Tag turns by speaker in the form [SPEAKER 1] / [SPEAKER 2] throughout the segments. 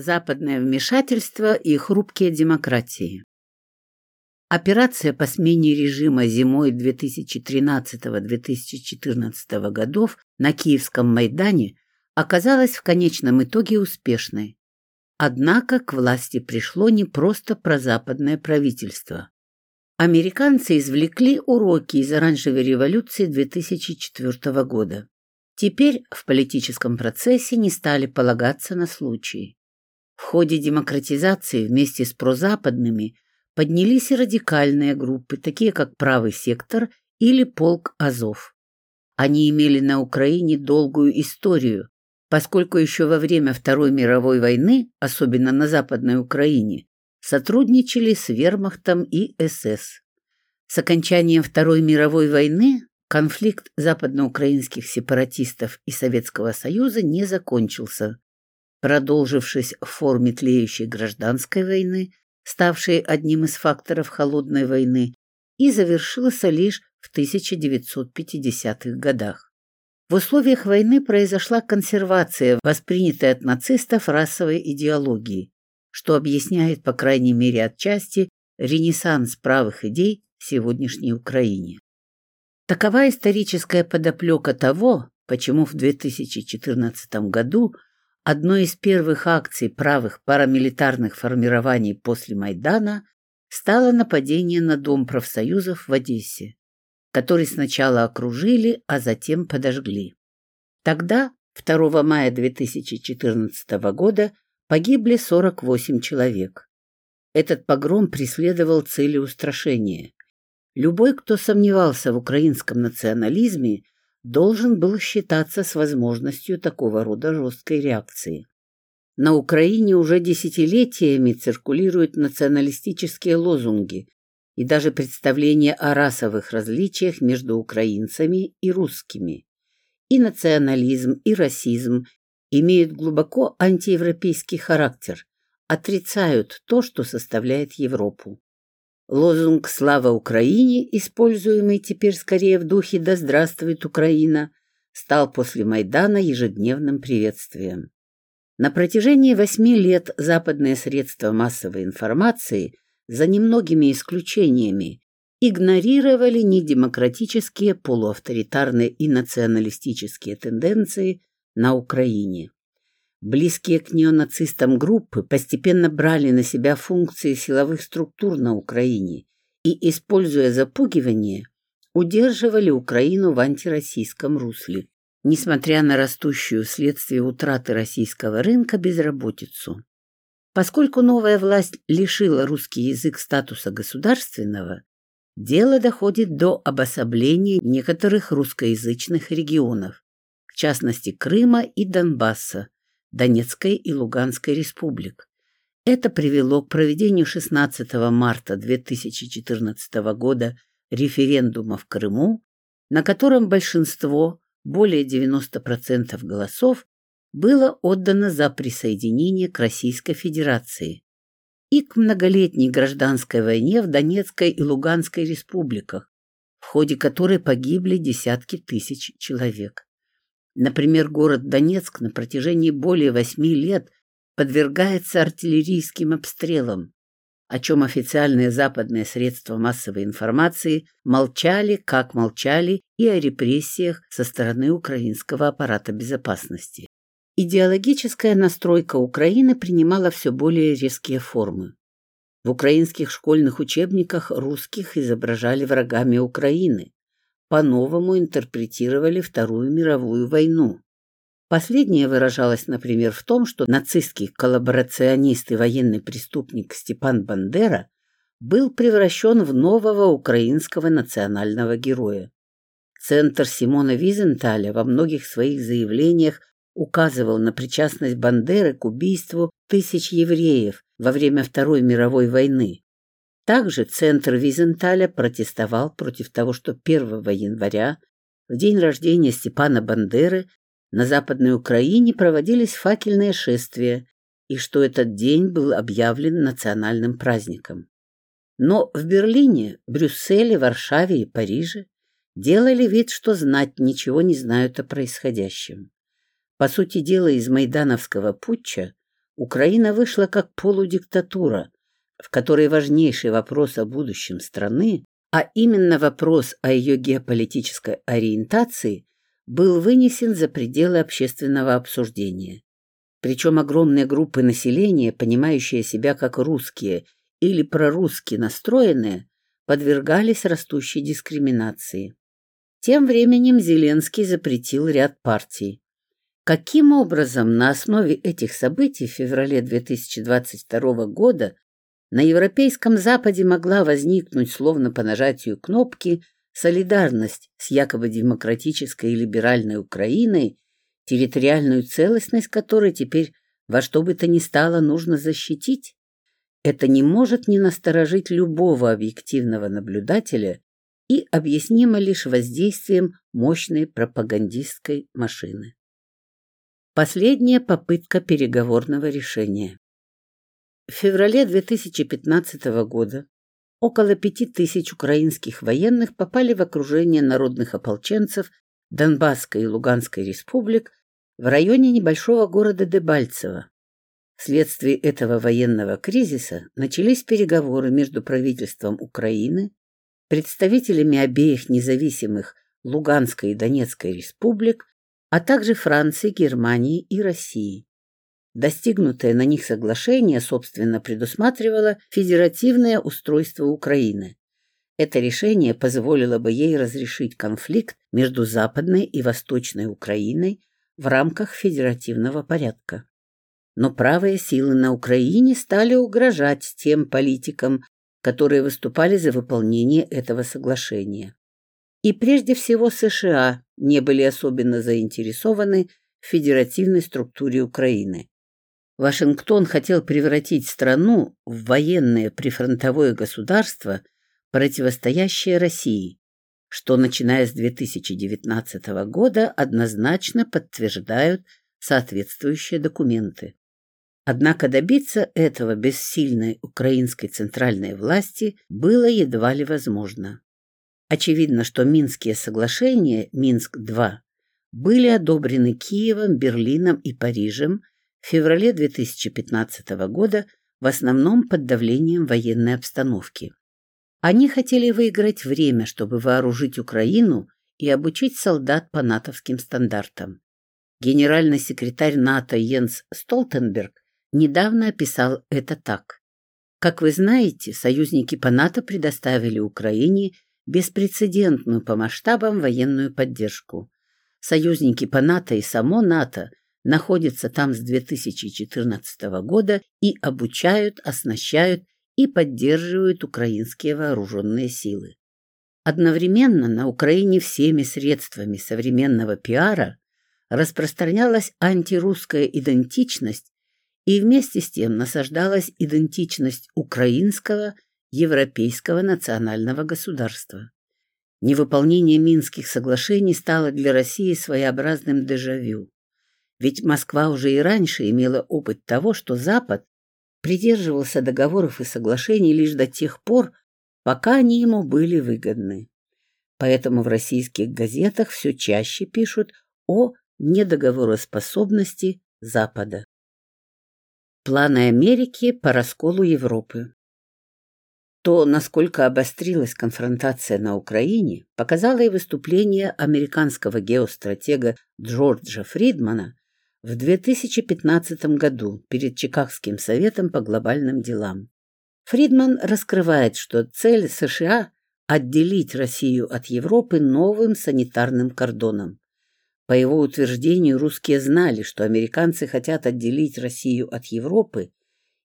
[SPEAKER 1] Западное вмешательство и хрупкие демократии. Операция по смене режима зимой 2013-2014 годов на Киевском Майдане оказалась в конечном итоге успешной. Однако к власти пришло не просто прозападное правительство. Американцы извлекли уроки из оранжевой революции 2004 года. Теперь в политическом процессе не стали полагаться на случаи. В ходе демократизации вместе с прозападными поднялись и радикальные группы, такие как Правый сектор или Полк Азов. Они имели на Украине долгую историю, поскольку еще во время Второй мировой войны, особенно на Западной Украине, сотрудничали с Вермахтом и СС. С окончанием Второй мировой войны конфликт западноукраинских сепаратистов и Советского Союза не закончился, продолжившись в форме тлеющей гражданской войны, ставшей одним из факторов холодной войны, и завершился лишь в 1950-х годах. В условиях войны произошла консервация, воспринятой от нацистов расовой идеологии, что объясняет, по крайней мере отчасти, ренессанс правых идей в сегодняшней Украине. Такова историческая подоплека того, почему в 2014 году одной из первых акций правых парамилитарных формирований после Майдана стало нападение на Дом профсоюзов в Одессе, который сначала окружили, а затем подожгли. Тогда, 2 мая 2014 года, погибли 48 человек. Этот погром преследовал цели устрашения. Любой, кто сомневался в украинском национализме, должен был считаться с возможностью такого рода жесткой реакции. На Украине уже десятилетиями циркулируют националистические лозунги и даже представления о расовых различиях между украинцами и русскими. И национализм, и расизм имеют глубоко антиевропейский характер, отрицают то, что составляет Европу. Лозунг «Слава Украине», используемый теперь скорее в духе «Да здравствует Украина», стал после Майдана ежедневным приветствием. На протяжении восьми лет западные средства массовой информации, за немногими исключениями, игнорировали недемократические, полуавторитарные и националистические тенденции на Украине. Близкие к неонацистам группы постепенно брали на себя функции силовых структур на Украине и, используя запугивание, удерживали Украину в антироссийском русле, несмотря на растущую вследствие утраты российского рынка безработицу. Поскольку новая власть лишила русский язык статуса государственного, дело доходит до обособления некоторых русскоязычных регионов, в частности Крыма и Донбасса, Донецкой и Луганской республик. Это привело к проведению 16 марта 2014 года референдума в Крыму, на котором большинство, более 90% голосов, было отдано за присоединение к Российской Федерации и к многолетней гражданской войне в Донецкой и Луганской республиках, в ходе которой погибли десятки тысяч человек. Например, город Донецк на протяжении более восьми лет подвергается артиллерийским обстрелам, о чем официальные западные средства массовой информации молчали, как молчали и о репрессиях со стороны украинского аппарата безопасности. Идеологическая настройка Украины принимала все более резкие формы. В украинских школьных учебниках русских изображали врагами Украины, по-новому интерпретировали Вторую мировую войну. Последнее выражалось, например, в том, что нацистский коллаборационист и военный преступник Степан Бандера был превращен в нового украинского национального героя. Центр Симона Визенталя во многих своих заявлениях указывал на причастность Бандеры к убийству тысяч евреев во время Второй мировой войны, также центр Визенталя протестовал против того, что 1 января, в день рождения Степана Бандеры, на Западной Украине проводились факельные шествия и что этот день был объявлен национальным праздником. Но в Берлине, Брюсселе, Варшаве и Париже делали вид, что знать ничего не знают о происходящем. По сути дела, из майдановского путча Украина вышла как полудиктатура, в которой важнейший вопрос о будущем страны, а именно вопрос о ее геополитической ориентации, был вынесен за пределы общественного обсуждения. Причем огромные группы населения, понимающие себя как русские или прорусски настроенные, подвергались растущей дискриминации. Тем временем Зеленский запретил ряд партий. Каким образом на основе этих событий в феврале 2022 года на Европейском Западе могла возникнуть, словно по нажатию кнопки, солидарность с якобы демократической и либеральной Украиной, территориальную целостность которой теперь во что бы то ни стало нужно защитить? Это не может не насторожить любого объективного наблюдателя и объяснимо лишь воздействием мощной пропагандистской машины. Последняя попытка переговорного решения. В феврале 2015 года около пяти тысяч украинских военных попали в окружение народных ополченцев Донбасской и Луганской республик в районе небольшого города Дебальцево. Вследствие этого военного кризиса начались переговоры между правительством Украины, представителями обеих независимых Луганской и Донецкой республик, а также Франции, Германии и России. Достигнутое на них соглашение, собственно, предусматривало федеративное устройство Украины. Это решение позволило бы ей разрешить конфликт между Западной и Восточной Украиной в рамках федеративного порядка. Но правые силы на Украине стали угрожать тем политикам, которые выступали за выполнение этого соглашения. И прежде всего США не были особенно заинтересованы в федеративной структуре Украины. Вашингтон хотел превратить страну в военное прифронтовое государство, противостоящее России, что, начиная с 2019 года, однозначно подтверждают соответствующие документы. Однако добиться этого без сильной украинской центральной власти было едва ли возможно. Очевидно, что Минские соглашения, Минск-2, были одобрены Киевом, Берлином и Парижем в феврале 2015 года в основном под давлением военной обстановки. Они хотели выиграть время, чтобы вооружить Украину и обучить солдат по натовским стандартам. Генеральный секретарь НАТО Йенс Столтенберг недавно описал это так. Как вы знаете, союзники по НАТО предоставили Украине беспрецедентную по масштабам военную поддержку. Союзники по НАТО и само НАТО находятся там с 2014 года и обучают, оснащают и поддерживают украинские вооруженные силы. Одновременно на Украине всеми средствами современного пиара распространялась антирусская идентичность и вместе с тем насаждалась идентичность украинского европейского национального государства. Невыполнение Минских соглашений стало для России своеобразным дежавю. Ведь Москва уже и раньше имела опыт того, что Запад придерживался договоров и соглашений лишь до тех пор, пока они ему были выгодны. Поэтому в российских газетах все чаще пишут о недоговороспособности Запада. Планы Америки по расколу Европы то, насколько обострилась конфронтация на Украине, показало и выступление американского геостратега Джорджа Фридмана в 2015 году перед Чикагским советом по глобальным делам. Фридман раскрывает, что цель США – отделить Россию от Европы новым санитарным кордоном. По его утверждению, русские знали, что американцы хотят отделить Россию от Европы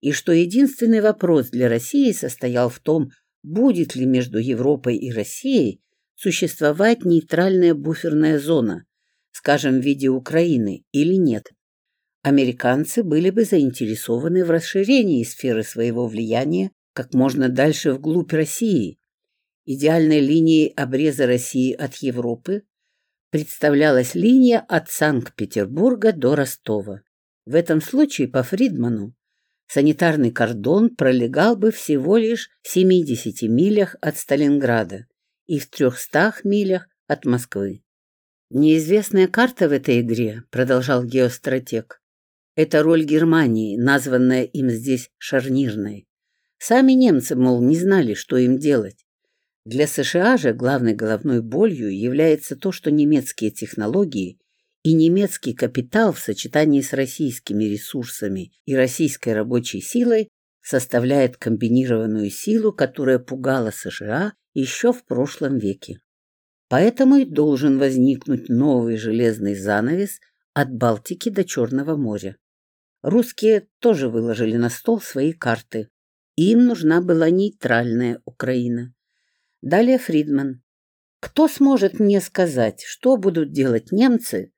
[SPEAKER 1] и что единственный вопрос для России состоял в том, будет ли между Европой и Россией существовать нейтральная буферная зона, скажем, в виде Украины, или нет. Американцы были бы заинтересованы в расширении сферы своего влияния как можно дальше вглубь России. Идеальной линией обреза России от Европы представлялась линия от Санкт-Петербурга до Ростова. В этом случае, по Фридману, санитарный кордон пролегал бы всего лишь в 70 милях от Сталинграда и в 300 милях от Москвы. Неизвестная карта в этой игре, продолжал геостратег, Это роль Германии, названная им здесь шарнирной. Сами немцы, мол, не знали, что им делать. Для США же главной головной болью является то, что немецкие технологии и немецкий капитал в сочетании с российскими ресурсами и российской рабочей силой составляет комбинированную силу, которая пугала США еще в прошлом веке. Поэтому и должен возникнуть новый железный занавес от Балтики до Черного моря. Русские тоже выложили на стол свои карты. Им нужна была нейтральная Украина. Далее Фридман. Кто сможет мне сказать, что будут делать немцы,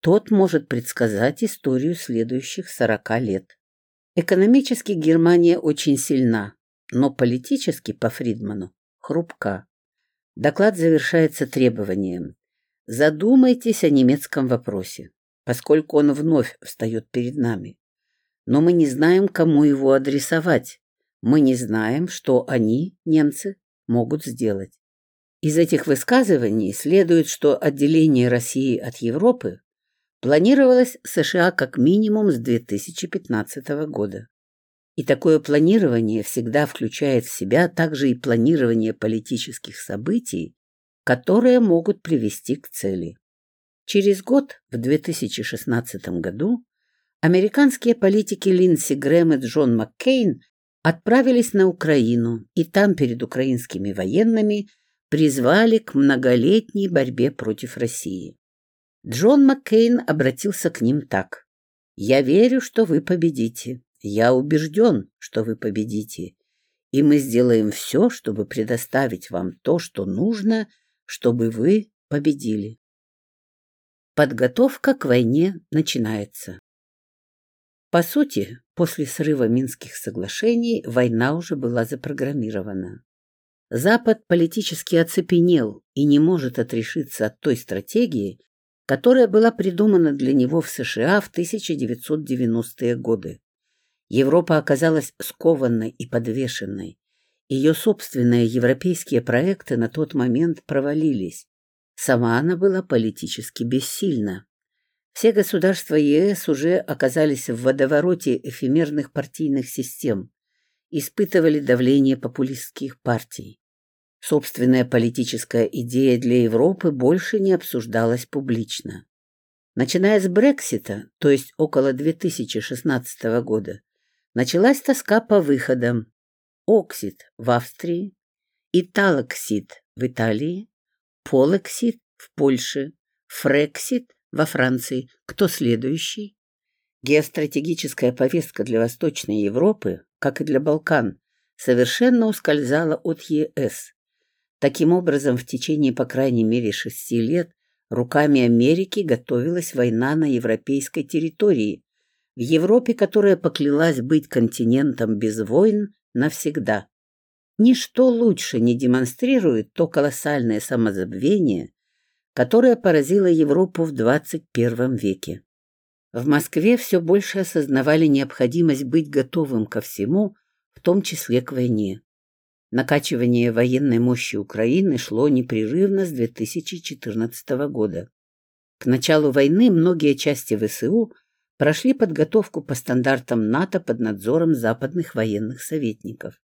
[SPEAKER 1] тот может предсказать историю следующих сорока лет. Экономически Германия очень сильна, но политически, по Фридману, хрупка. Доклад завершается требованием. Задумайтесь о немецком вопросе, поскольку он вновь встает перед нами но мы не знаем, кому его адресовать. Мы не знаем, что они, немцы, могут сделать. Из этих высказываний следует, что отделение России от Европы планировалось США как минимум с 2015 года. И такое планирование всегда включает в себя также и планирование политических событий, которые могут привести к цели. Через год, в 2016 году, Американские политики Линдси Грэм и Джон Маккейн отправились на Украину и там перед украинскими военными призвали к многолетней борьбе против России. Джон Маккейн обратился к ним так. «Я верю, что вы победите. Я убежден, что вы победите. И мы сделаем все, чтобы предоставить вам то, что нужно, чтобы вы победили». Подготовка к войне начинается. По сути, после срыва Минских соглашений война уже была запрограммирована. Запад политически оцепенел и не может отрешиться от той стратегии, которая была придумана для него в США в 1990-е годы. Европа оказалась скованной и подвешенной. Ее собственные европейские проекты на тот момент провалились. Сама она была политически бессильна. Все государства ЕС уже оказались в водовороте эфемерных партийных систем, испытывали давление популистских партий. Собственная политическая идея для Европы больше не обсуждалась публично. Начиная с Брексита, то есть около 2016 года, началась тоска по выходам. Оксид в Австрии, Италоксид в Италии, Полексид в Польше, Фрексит во Франции. Кто следующий? Геостратегическая повестка для Восточной Европы, как и для Балкан, совершенно ускользала от ЕС. Таким образом, в течение по крайней мере шести лет руками Америки готовилась война на европейской территории, в Европе, которая поклялась быть континентом без войн навсегда. Ничто лучше не демонстрирует то колоссальное самозабвение, которая поразила Европу в 21 веке. В Москве все больше осознавали необходимость быть готовым ко всему, в том числе к войне. Накачивание военной мощи Украины шло непрерывно с 2014 года. К началу войны многие части ВСУ прошли подготовку по стандартам НАТО под надзором западных военных советников.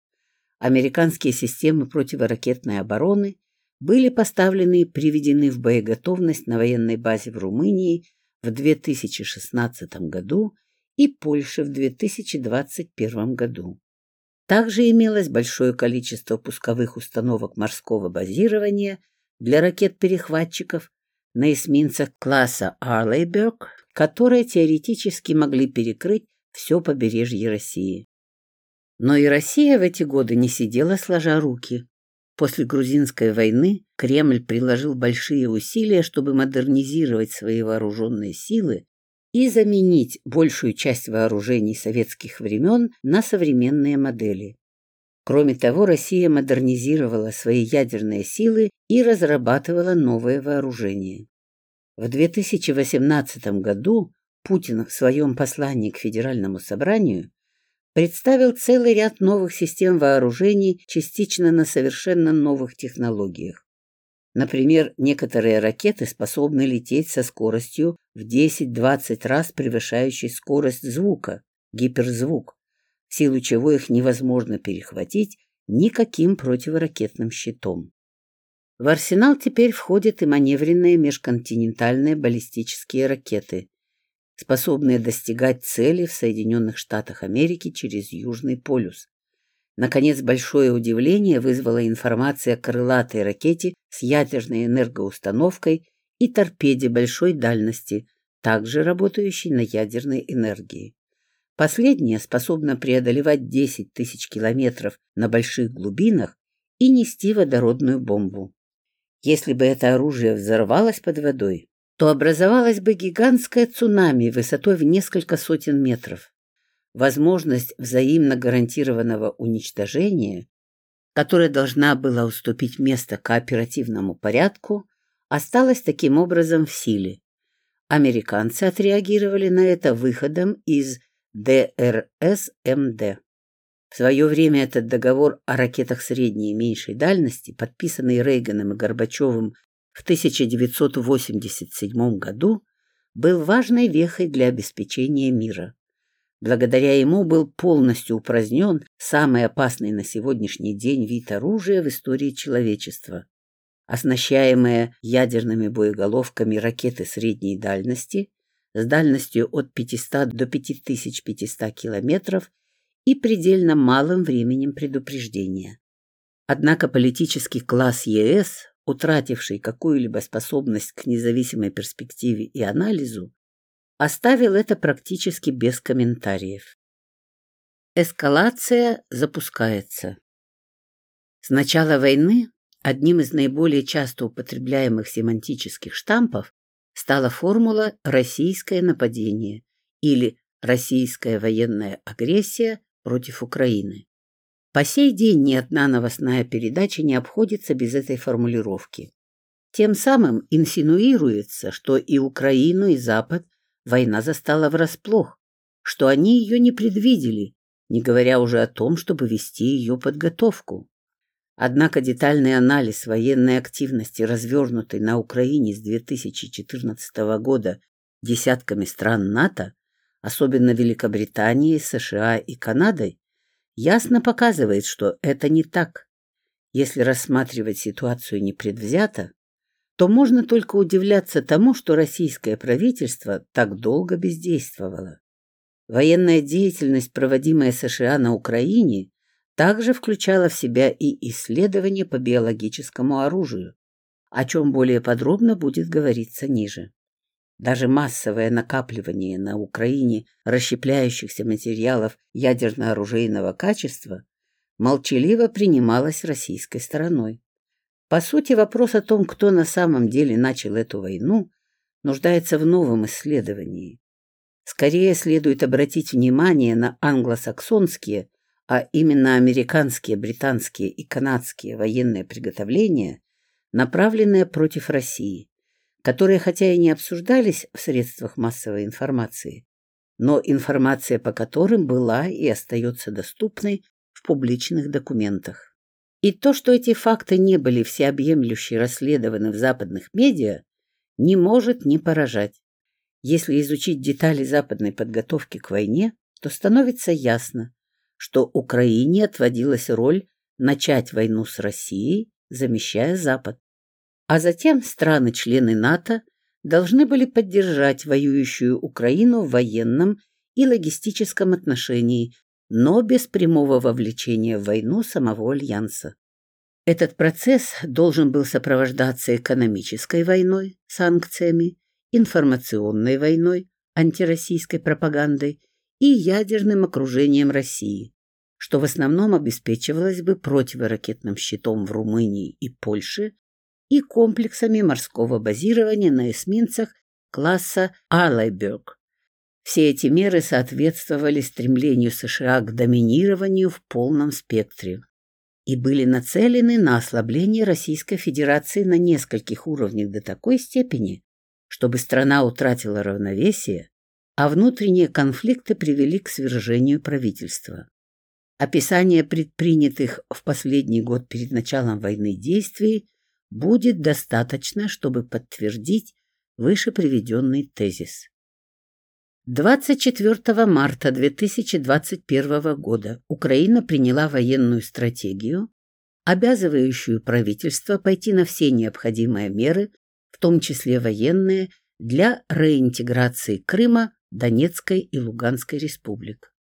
[SPEAKER 1] Американские системы противоракетной обороны были поставлены и приведены в боеготовность на военной базе в Румынии в 2016 году и Польше в 2021 году. Также имелось большое количество пусковых установок морского базирования для ракет-перехватчиков на эсминцах класса Арлейберг, которые теоретически могли перекрыть все побережье России. Но и Россия в эти годы не сидела сложа руки. После грузинской войны Кремль приложил большие усилия, чтобы модернизировать свои вооруженные силы и заменить большую часть вооружений советских времен на современные модели. Кроме того, Россия модернизировала свои ядерные силы и разрабатывала новое вооружение. В 2018 году Путин в своем послании к Федеральному собранию представил целый ряд новых систем вооружений, частично на совершенно новых технологиях. Например, некоторые ракеты способны лететь со скоростью в 10-20 раз превышающей скорость звука, гиперзвук, силу чего их невозможно перехватить никаким противоракетным щитом. В арсенал теперь входят и маневренные межконтинентальные баллистические ракеты, способные достигать цели в Соединенных Штатах Америки через Южный полюс. Наконец, большое удивление вызвала информация о крылатой ракете с ядерной энергоустановкой и торпеде большой дальности, также работающей на ядерной энергии. Последняя способна преодолевать 10 тысяч километров на больших глубинах и нести водородную бомбу. Если бы это оружие взорвалось под водой, то образовалось бы гигантское цунами высотой в несколько сотен метров. Возможность взаимно гарантированного уничтожения, которая должна была уступить место кооперативному порядку, осталась таким образом в силе. Американцы отреагировали на это выходом из ДРСМД. В свое время этот договор о ракетах средней и меньшей дальности, подписанный Рейганом и Горбачевым в 1987 году, был важной вехой для обеспечения мира. Благодаря ему был полностью упразднен самый опасный на сегодняшний день вид оружия в истории человечества. Оснащаемые ядерными боеголовками ракеты средней дальности с дальностью от 500 до 5500 километров и предельно малым временем предупреждения. Однако политический класс ЕС, утративший какую-либо способность к независимой перспективе и анализу, оставил это практически без комментариев. Эскалация запускается. С начала войны одним из наиболее часто употребляемых семантических штампов стала формула «российское нападение» или «российская военная агрессия против Украины. По сей день ни одна новостная передача не обходится без этой формулировки. Тем самым инсинуируется, что и Украину, и Запад война застала врасплох, что они ее не предвидели, не говоря уже о том, чтобы вести ее подготовку. Однако детальный анализ военной активности, развернутой на Украине с 2014 года десятками стран НАТО, особенно Великобританией, США и Канадой, ясно показывает, что это не так. Если рассматривать ситуацию непредвзято, то можно только удивляться тому, что российское правительство так долго бездействовало. Военная деятельность, проводимая США на Украине, также включала в себя и исследования по биологическому оружию, о чем более подробно будет говориться ниже. Даже массовое накапливание на Украине расщепляющихся материалов ядерно-оружейного качества молчаливо принималось российской стороной. По сути, вопрос о том, кто на самом деле начал эту войну, нуждается в новом исследовании. Скорее следует обратить внимание на англосаксонские, а именно американские, британские и канадские военные приготовления, направленные против России, которые хотя и не обсуждались в средствах массовой информации, но информация по которым была и остается доступной в публичных документах. И то, что эти факты не были всеобъемлюще расследованы в западных медиа, не может не поражать. Если изучить детали западной подготовки к войне, то становится ясно, что Украине отводилась роль начать войну с Россией, замещая Запад а затем страны-члены НАТО должны были поддержать воюющую Украину в военном и логистическом отношении, но без прямого вовлечения в войну самого Альянса. Этот процесс должен был сопровождаться экономической войной, санкциями, информационной войной, антироссийской пропагандой и ядерным окружением России, что в основном обеспечивалось бы противоракетным щитом в Румынии и Польше и комплексами морского базирования на эсминцах класса Арлайберг. Все эти меры соответствовали стремлению США к доминированию в полном спектре и были нацелены на ослабление Российской Федерации на нескольких уровнях до такой степени, чтобы страна утратила равновесие, а внутренние конфликты привели к свержению правительства. Описание предпринятых в последний год перед началом войны действий будет достаточно, чтобы подтвердить выше приведенный тезис. 24 марта 2021 года Украина приняла военную стратегию, обязывающую правительство пойти на все необходимые меры, в том числе военные, для реинтеграции Крыма, Донецкой и Луганской республик.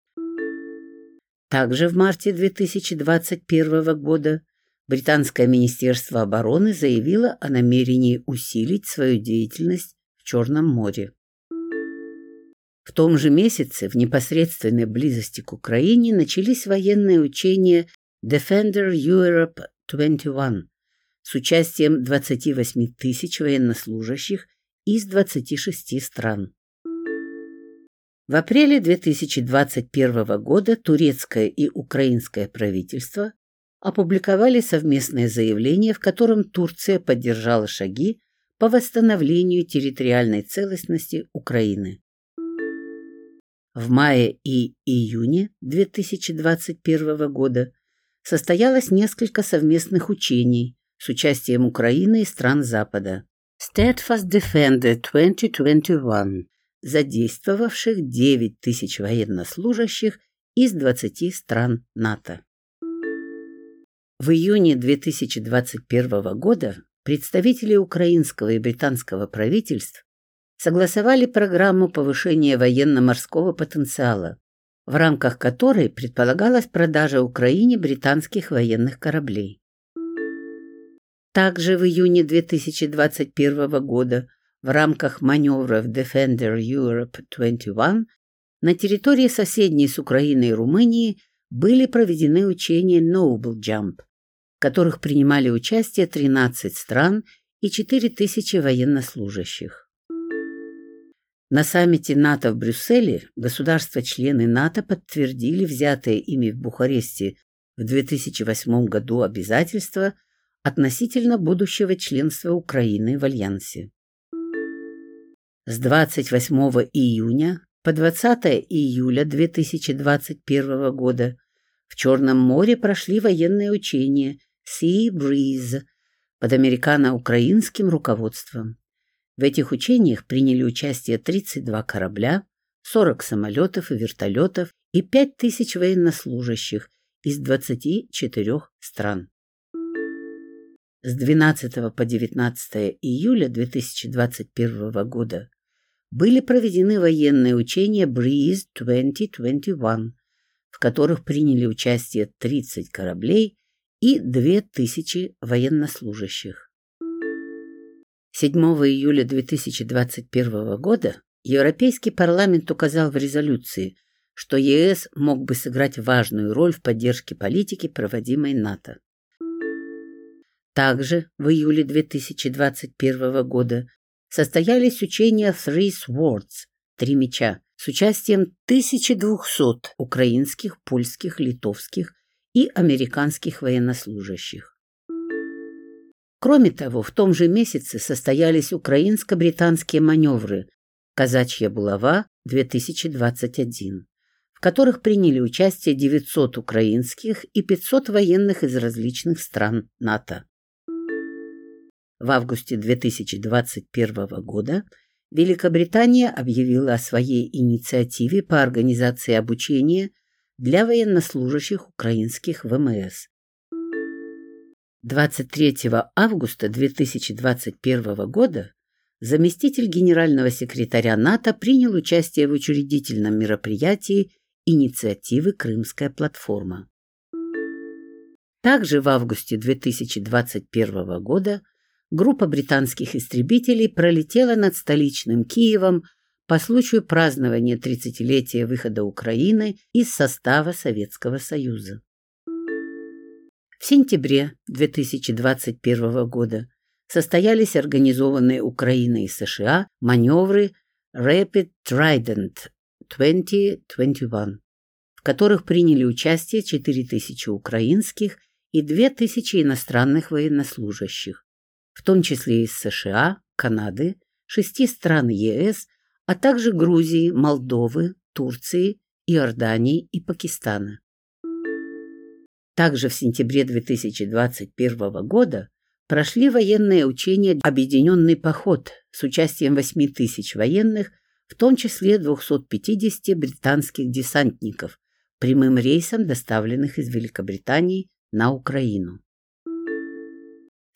[SPEAKER 1] Также в марте 2021 года британское Министерство обороны заявило о намерении усилить свою деятельность в Черном море. В том же месяце в непосредственной близости к Украине начались военные учения Defender Europe 21 с участием 28 тысяч военнослужащих из 26 стран. В апреле 2021 года турецкое и украинское правительство опубликовали совместное заявление, в котором Турция поддержала шаги по восстановлению территориальной целостности Украины. В мае и июне 2021 года состоялось несколько совместных учений с участием Украины и стран Запада. Steadfast Defender 2021, задействовавших 9 тысяч военнослужащих из 20 стран НАТО. В июне 2021 года представители украинского и британского правительств согласовали программу повышения военно-морского потенциала, в рамках которой предполагалась продажа Украине британских военных кораблей. Также в июне 2021 года в рамках маневров Defender Europe 21 на территории соседней с Украиной и Румынии были проведены учения Noble Jump, в которых принимали участие 13 стран и 4000 военнослужащих. На саммите НАТО в Брюсселе государства-члены НАТО подтвердили взятые ими в Бухаресте в 2008 году обязательства относительно будущего членства Украины в Альянсе. С 28 июня по 20 июля 2021 года в Черном море прошли военные учения Sea Breeze под американо-украинским руководством. В этих учениях приняли участие 32 корабля, 40 самолетов и вертолетов и 5000 военнослужащих из 24 стран. С 12 по 19 июля 2021 года были проведены военные учения Breeze 2021, в которых приняли участие 30 кораблей и 2000 военнослужащих. 7 июля 2021 года Европейский парламент указал в резолюции, что ЕС мог бы сыграть важную роль в поддержке политики, проводимой НАТО. Также в июле 2021 года состоялись учения Three Swords – «Три меча» с участием 1200 украинских, польских, литовских и американских военнослужащих. Кроме того, в том же месяце состоялись украинско-британские маневры «Казачья булава-2021», в которых приняли участие 900 украинских и 500 военных из различных стран НАТО. В августе 2021 года Великобритания объявила о своей инициативе по организации обучения для военнослужащих украинских ВМС. 23 августа 2021 года заместитель генерального секретаря НАТО принял участие в учредительном мероприятии инициативы «Крымская платформа». Также в августе 2021 года группа британских истребителей пролетела над столичным Киевом по случаю празднования 30-летия выхода Украины из состава Советского Союза. В сентябре 2021 года состоялись организованные Украиной и США маневры Rapid Trident 2021, в которых приняли участие 4000 украинских и 2000 иностранных военнослужащих, в том числе из США, Канады, шести стран ЕС, а также Грузии, Молдовы, Турции, Иордании и Пакистана. Также в сентябре 2021 года прошли военные учения «Объединенный поход» с участием 8 тысяч военных, в том числе 250 британских десантников, прямым рейсом доставленных из Великобритании на Украину.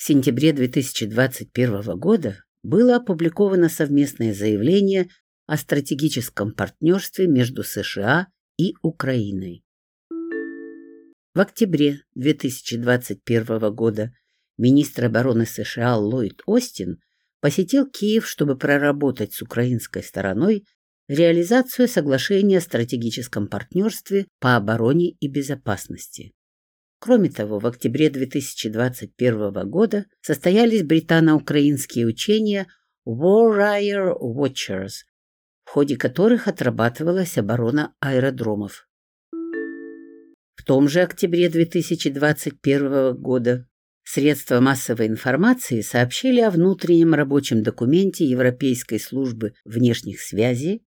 [SPEAKER 1] В сентябре 2021 года было опубликовано совместное заявление о стратегическом партнерстве между США и Украиной. В октябре 2021 года министр обороны США Ллойд Остин посетил Киев, чтобы проработать с украинской стороной реализацию соглашения о стратегическом партнерстве по обороне и безопасности. Кроме того, в октябре 2021 года состоялись британо-украинские учения Warrior Watchers, в ходе которых отрабатывалась оборона аэродромов. В том же октябре 2021 года средства массовой информации сообщили о внутреннем рабочем документе Европейской службы внешних связей,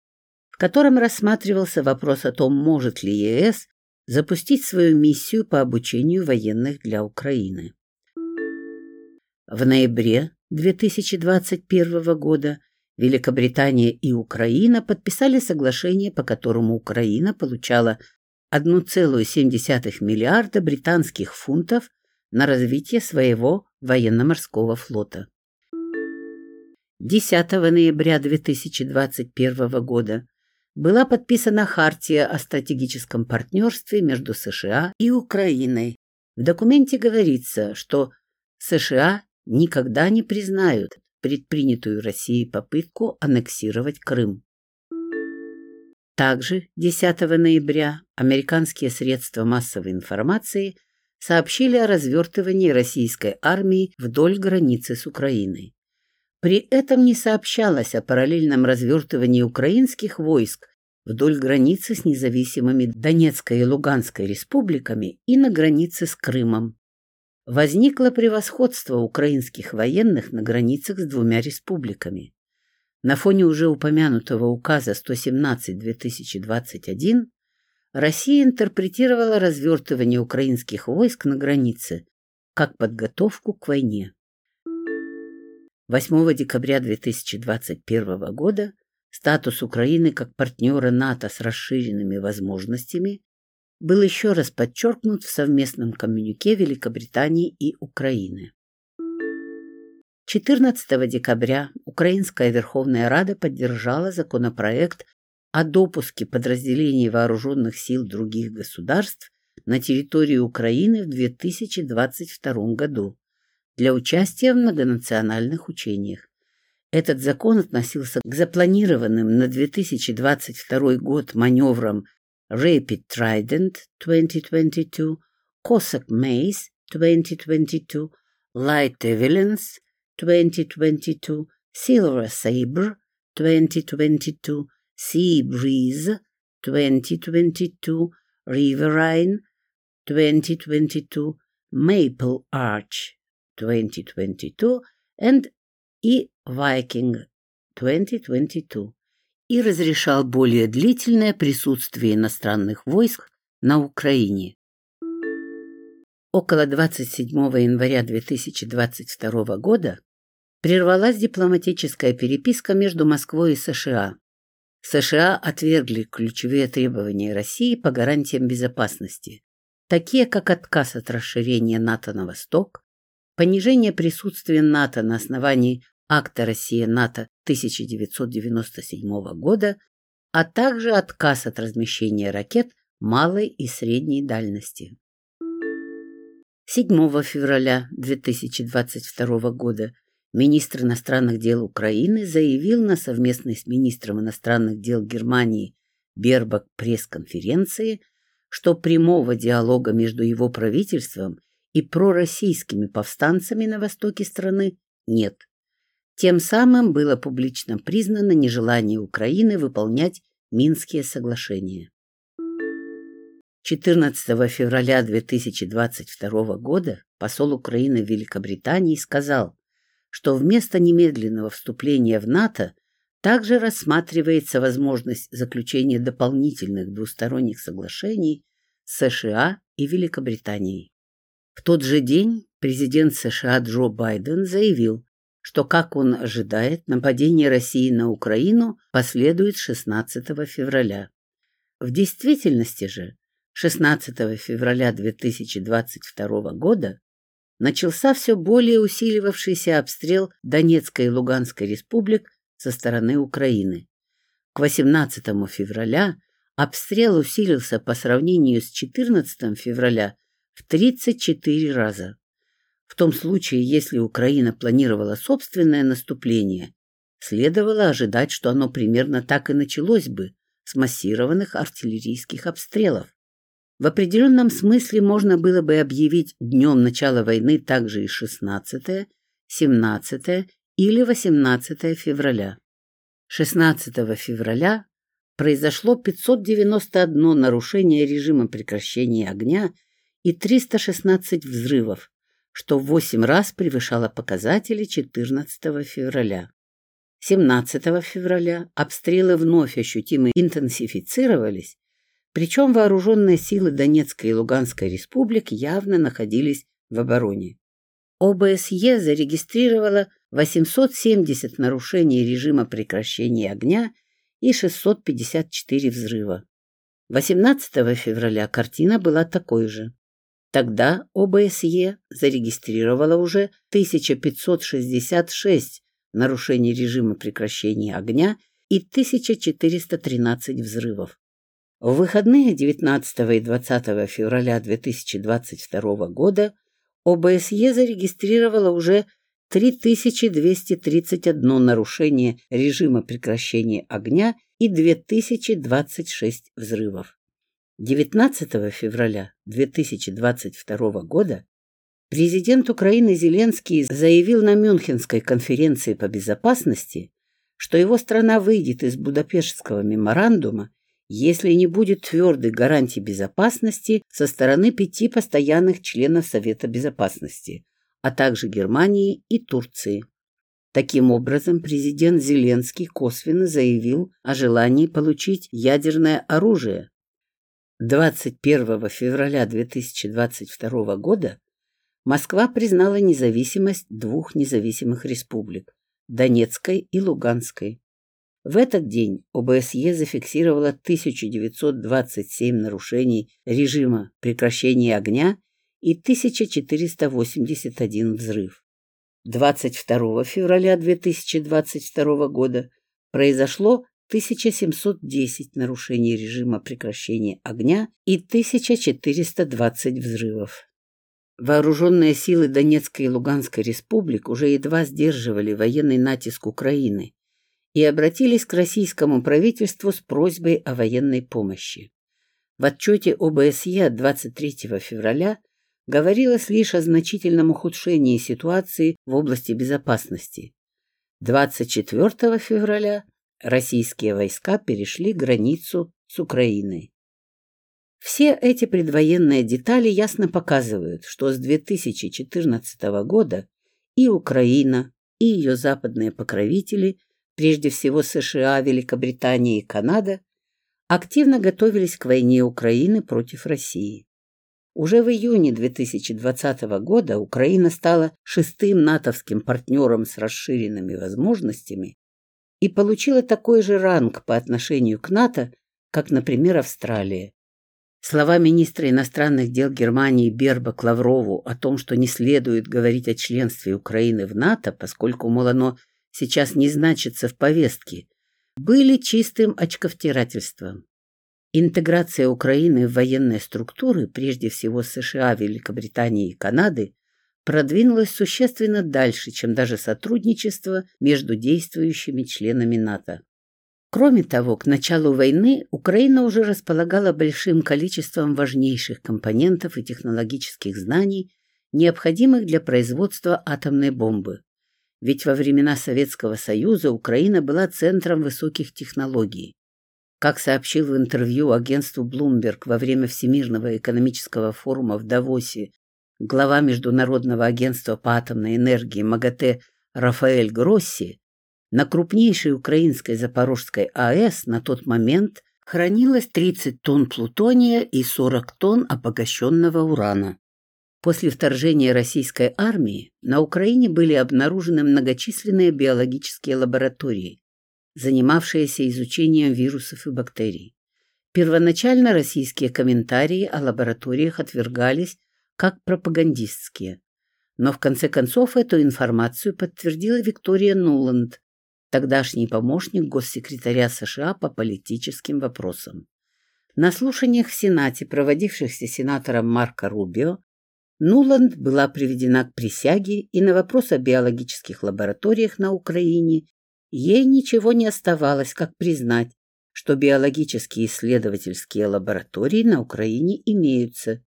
[SPEAKER 1] в котором рассматривался вопрос о том, может ли ЕС запустить свою миссию по обучению военных для Украины. В ноябре 2021 года Великобритания и Украина подписали соглашение, по которому Украина получала 1,7 миллиарда британских фунтов на развитие своего военно-морского флота. 10 ноября 2021 года была подписана Хартия о стратегическом партнерстве между США и Украиной. В документе говорится, что США никогда не признают предпринятую Россией попытку аннексировать Крым. Также 10 ноября американские средства массовой информации сообщили о развертывании российской армии вдоль границы с Украиной. При этом не сообщалось о параллельном развертывании украинских войск вдоль границы с независимыми Донецкой и Луганской республиками и на границе с Крымом. Возникло превосходство украинских военных на границах с двумя республиками. На фоне уже упомянутого указа 117-2021 Россия интерпретировала развертывание украинских войск на границе как подготовку к войне. 8 декабря 2021 года статус Украины как партнера НАТО с расширенными возможностями был еще раз подчеркнут в совместном коммюнике Великобритании и Украины. 14 декабря Украинская Верховная Рада поддержала законопроект о допуске подразделений вооруженных сил других государств на территорию Украины в 2022 году для участия в многонациональных учениях. Этот закон относился к запланированным на 2022 год маневрам Rapid Trident 2022, Cossack Maze 2022, Light Evelyn's 2022, Silver Sabre 2022, Sea Breeze 2022, Riverine 2022, Maple Arch 2022 and и Viking 2022 и разрешал более длительное присутствие иностранных войск на Украине. Около 27 января 2022 года прервалась дипломатическая переписка между Москвой и США. США отвергли ключевые требования России по гарантиям безопасности, такие как отказ от расширения НАТО на восток, понижение присутствия НАТО на основании акта Россия-НАТО 1997 года, а также отказ от размещения ракет малой и средней дальности. 7 февраля 2022 года министр иностранных дел Украины заявил на совместной с министром иностранных дел Германии Бербак пресс-конференции, что прямого диалога между его правительством и пророссийскими повстанцами на востоке страны нет. Тем самым было публично признано нежелание Украины выполнять Минские соглашения. 14 февраля 2022 года посол Украины в Великобритании сказал, что вместо немедленного вступления в НАТО также рассматривается возможность заключения дополнительных двусторонних соглашений с США и Великобританией. В тот же день президент США Джо Байден заявил, что, как он ожидает, нападение России на Украину последует 16 февраля. В действительности же 16 февраля 2022 года начался все более усиливавшийся обстрел Донецкой и Луганской республик со стороны Украины. К 18 февраля обстрел усилился по сравнению с 14 февраля в 34 раза. В том случае, если Украина планировала собственное наступление, следовало ожидать, что оно примерно так и началось бы с массированных артиллерийских обстрелов. В определенном смысле можно было бы объявить днем начала войны также и 16, 17 или 18 февраля. 16 февраля произошло 591 нарушение режима прекращения огня и 316 взрывов, что в 8 раз превышало показатели 14 февраля. 17 февраля обстрелы вновь ощутимо интенсифицировались, причем вооруженные силы Донецкой и Луганской республик явно находились в обороне. ОБСЕ зарегистрировала 870 нарушений режима прекращения огня и 654 взрыва. 18 февраля картина была такой же. Тогда ОБСЕ зарегистрировала уже 1566 нарушений режима прекращения огня и 1413 взрывов. В выходные 19 и 20 февраля 2022 года ОБСЕ зарегистрировало уже 3231 нарушение режима прекращения огня и 2026 взрывов. 19 февраля 2022 года президент Украины Зеленский заявил на Мюнхенской конференции по безопасности, что его страна выйдет из Будапештского меморандума если не будет твердой гарантии безопасности со стороны пяти постоянных членов Совета Безопасности, а также Германии и Турции. Таким образом, президент Зеленский косвенно заявил о желании получить ядерное оружие. 21 февраля 2022 года Москва признала независимость двух независимых республик – Донецкой и Луганской. В этот день ОБСЕ зафиксировала 1927 нарушений режима прекращения огня и 1481 взрыв. 22 февраля 2022 года произошло 1710 нарушений режима прекращения огня и 1420 взрывов. Вооруженные силы Донецкой и Луганской республик уже едва сдерживали военный натиск Украины, и обратились к российскому правительству с просьбой о военной помощи. В отчете ОБСЕ от 23 февраля говорилось лишь о значительном ухудшении ситуации в области безопасности. 24 февраля российские войска перешли границу с Украиной. Все эти предвоенные детали ясно показывают, что с 2014 года и Украина, и ее западные покровители – прежде всего США, Великобритания и Канада, активно готовились к войне Украины против России. Уже в июне 2020 года Украина стала шестым натовским партнером с расширенными возможностями и получила такой же ранг по отношению к НАТО, как, например, Австралия. Слова министра иностранных дел Германии Берба Клаврову о том, что не следует говорить о членстве Украины в НАТО, поскольку, мол, оно сейчас не значится в повестке, были чистым очковтирательством. Интеграция Украины в военные структуры, прежде всего США, Великобритании и Канады, продвинулась существенно дальше, чем даже сотрудничество между действующими членами НАТО. Кроме того, к началу войны Украина уже располагала большим количеством важнейших компонентов и технологических знаний, необходимых для производства атомной бомбы. Ведь во времена Советского Союза Украина была центром высоких технологий. Как сообщил в интервью агентству Bloomberg во время Всемирного экономического форума в Давосе глава Международного агентства по атомной энергии МАГАТЭ Рафаэль Гросси, на крупнейшей украинской Запорожской АЭС на тот момент хранилось 30 тонн плутония и 40 тонн обогащенного урана. После вторжения российской армии на Украине были обнаружены многочисленные биологические лаборатории, занимавшиеся изучением вирусов и бактерий. Первоначально российские комментарии о лабораториях отвергались как пропагандистские. Но в конце концов эту информацию подтвердила Виктория Нуланд, тогдашний помощник госсекретаря США по политическим вопросам. На слушаниях в Сенате, проводившихся сенатором Марко Рубио, Нуланд была приведена к присяге, и на вопрос о биологических лабораториях на Украине ей ничего не оставалось, как признать, что биологические исследовательские лаборатории на Украине имеются,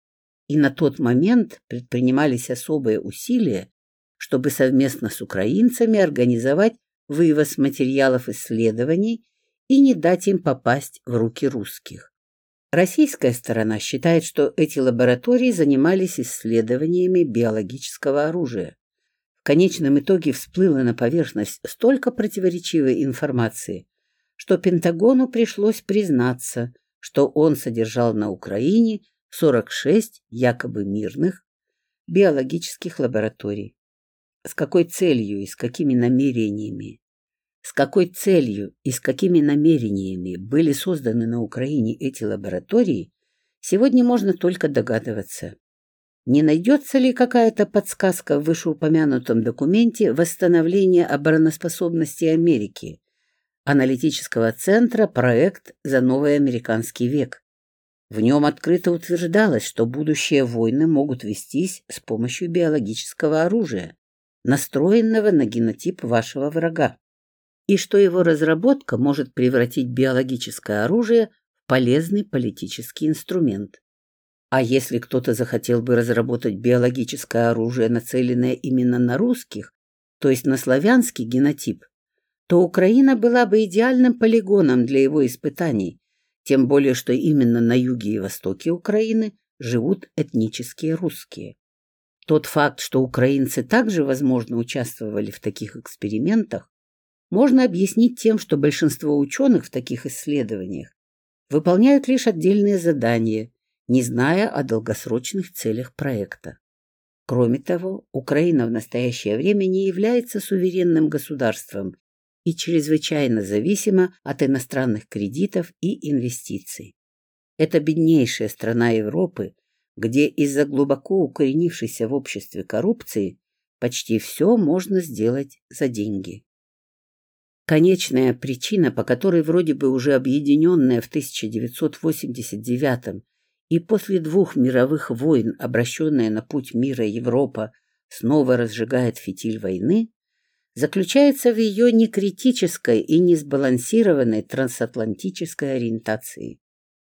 [SPEAKER 1] и на тот момент предпринимались особые усилия, чтобы совместно с украинцами организовать вывоз материалов исследований и не дать им попасть в руки русских. Российская сторона считает, что эти лаборатории занимались исследованиями биологического оружия. В конечном итоге всплыло на поверхность столько противоречивой информации, что Пентагону пришлось признаться, что он содержал на Украине 46 якобы мирных биологических лабораторий. С какой целью и с какими намерениями с какой целью и с какими намерениями были созданы на Украине эти лаборатории, сегодня можно только догадываться. Не найдется ли какая-то подсказка в вышеупомянутом документе восстановления обороноспособности Америки, аналитического центра «Проект за новый американский век». В нем открыто утверждалось, что будущие войны могут вестись с помощью биологического оружия, настроенного на генотип вашего врага и что его разработка может превратить биологическое оружие в полезный политический инструмент. А если кто-то захотел бы разработать биологическое оружие, нацеленное именно на русских, то есть на славянский генотип, то Украина была бы идеальным полигоном для его испытаний, тем более что именно на юге и востоке Украины живут этнические русские. Тот факт, что украинцы также, возможно, участвовали в таких экспериментах, можно объяснить тем, что большинство ученых в таких исследованиях выполняют лишь отдельные задания, не зная о долгосрочных целях проекта. Кроме того, Украина в настоящее время не является суверенным государством и чрезвычайно зависима от иностранных кредитов и инвестиций. Это беднейшая страна Европы, где из-за глубоко укоренившейся в обществе коррупции почти все можно сделать за деньги. Конечная причина, по которой вроде бы уже объединенная в 1989 и после двух мировых войн, обращенная на путь мира Европа, снова разжигает фитиль войны, заключается в ее некритической и несбалансированной трансатлантической ориентации,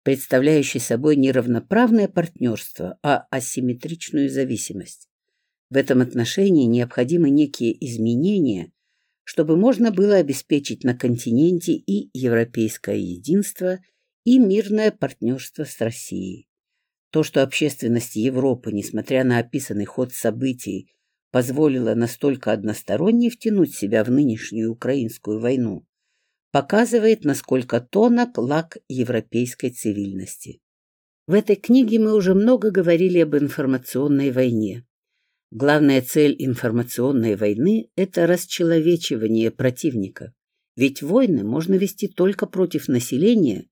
[SPEAKER 1] представляющей собой не равноправное партнерство, а асимметричную зависимость. В этом отношении необходимы некие изменения – чтобы можно было обеспечить на континенте и европейское единство, и мирное партнерство с Россией. То, что общественность Европы, несмотря на описанный ход событий, позволила настолько односторонне втянуть себя в нынешнюю украинскую войну, показывает, насколько тонок лак европейской цивильности. В этой книге мы уже много говорили об информационной войне. Главная цель информационной войны – это расчеловечивание противника. Ведь войны можно вести только против населения,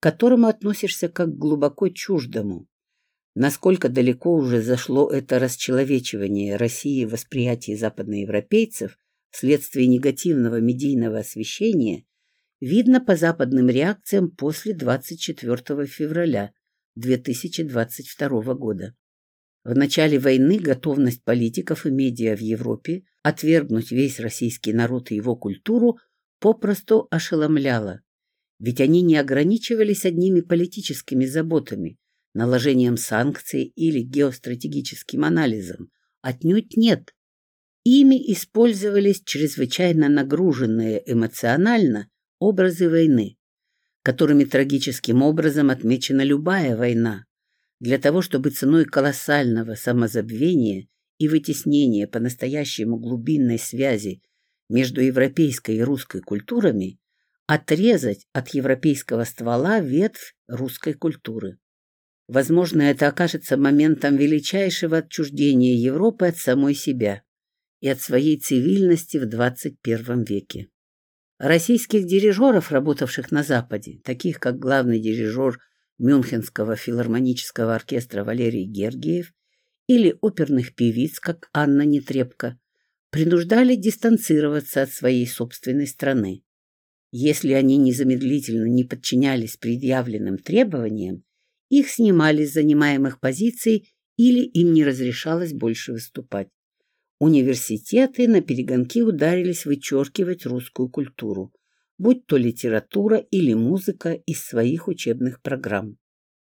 [SPEAKER 1] к которому относишься как к глубоко чуждому. Насколько далеко уже зашло это расчеловечивание России в восприятии западноевропейцев вследствие негативного медийного освещения, видно по западным реакциям после 24 февраля 2022 года. В начале войны готовность политиков и медиа в Европе отвергнуть весь российский народ и его культуру попросту ошеломляла. Ведь они не ограничивались одними политическими заботами, наложением санкций или геостратегическим анализом. Отнюдь нет. Ими использовались чрезвычайно нагруженные эмоционально образы войны, которыми трагическим образом отмечена любая война, для того, чтобы ценой колоссального самозабвения и вытеснения по-настоящему глубинной связи между европейской и русской культурами отрезать от европейского ствола ветвь русской культуры. Возможно, это окажется моментом величайшего отчуждения Европы от самой себя и от своей цивильности в 21 веке. Российских дирижеров, работавших на Западе, таких как главный дирижер Мюнхенского филармонического оркестра Валерий Гергиев или оперных певиц, как Анна Нетребко, принуждали дистанцироваться от своей собственной страны. Если они незамедлительно не подчинялись предъявленным требованиям, их снимали с занимаемых позиций или им не разрешалось больше выступать. Университеты на перегонки ударились вычеркивать русскую культуру, будь то литература или музыка из своих учебных программ.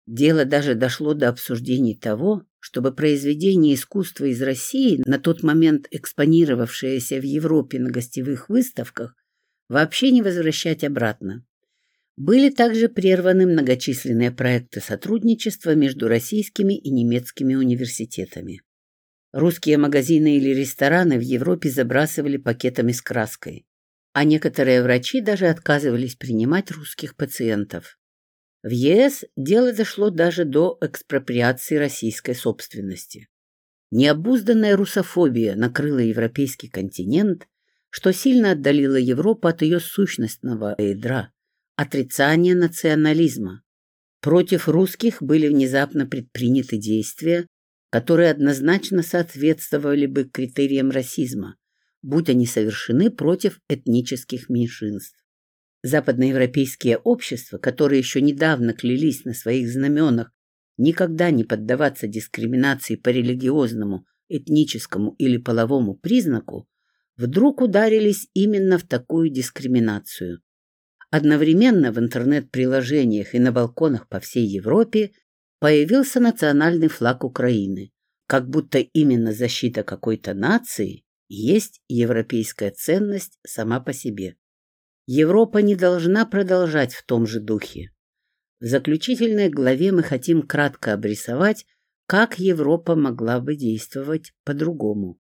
[SPEAKER 1] Дело даже дошло до обсуждений того, чтобы произведения искусства из России, на тот момент экспонировавшиеся в Европе на гостевых выставках, вообще не возвращать обратно. Были также прерваны многочисленные проекты сотрудничества между российскими и немецкими университетами. Русские магазины или рестораны в Европе забрасывали пакетами с краской, а некоторые врачи даже отказывались принимать русских пациентов. В ЕС дело дошло даже до экспроприации российской собственности. Необузданная русофобия накрыла европейский континент, что сильно отдалило Европу от ее сущностного ядра – отрицания национализма. Против русских были внезапно предприняты действия, которые однозначно соответствовали бы критериям расизма, будь они совершены против этнических меньшинств. Западноевропейские общества, которые еще недавно клялись на своих знаменах никогда не поддаваться дискриминации по религиозному, этническому или половому признаку, вдруг ударились именно в такую дискриминацию. Одновременно в интернет-приложениях и на балконах по всей Европе появился национальный флаг Украины, как будто именно защита какой-то нации есть европейская ценность сама по себе. Европа не должна продолжать в том же духе. В заключительной главе мы хотим кратко обрисовать, как Европа могла бы действовать по-другому.